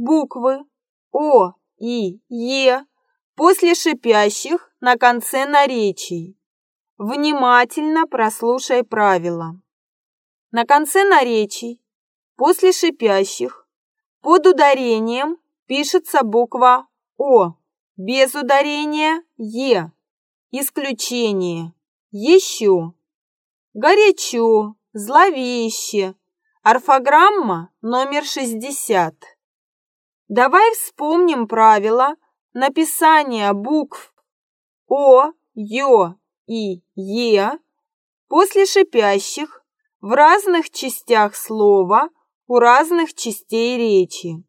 буквы О и Е после шипящих на конце наречий. Внимательно прослушай правила. На конце наречий, после шипящих, под ударением пишется буква О, без ударения Е. Исключение. Еще. Горячо, зловеще. Орфограмма номер 60. Давай вспомним правила написания букв О, Ё и Е после шипящих в разных частях слова у разных частей речи.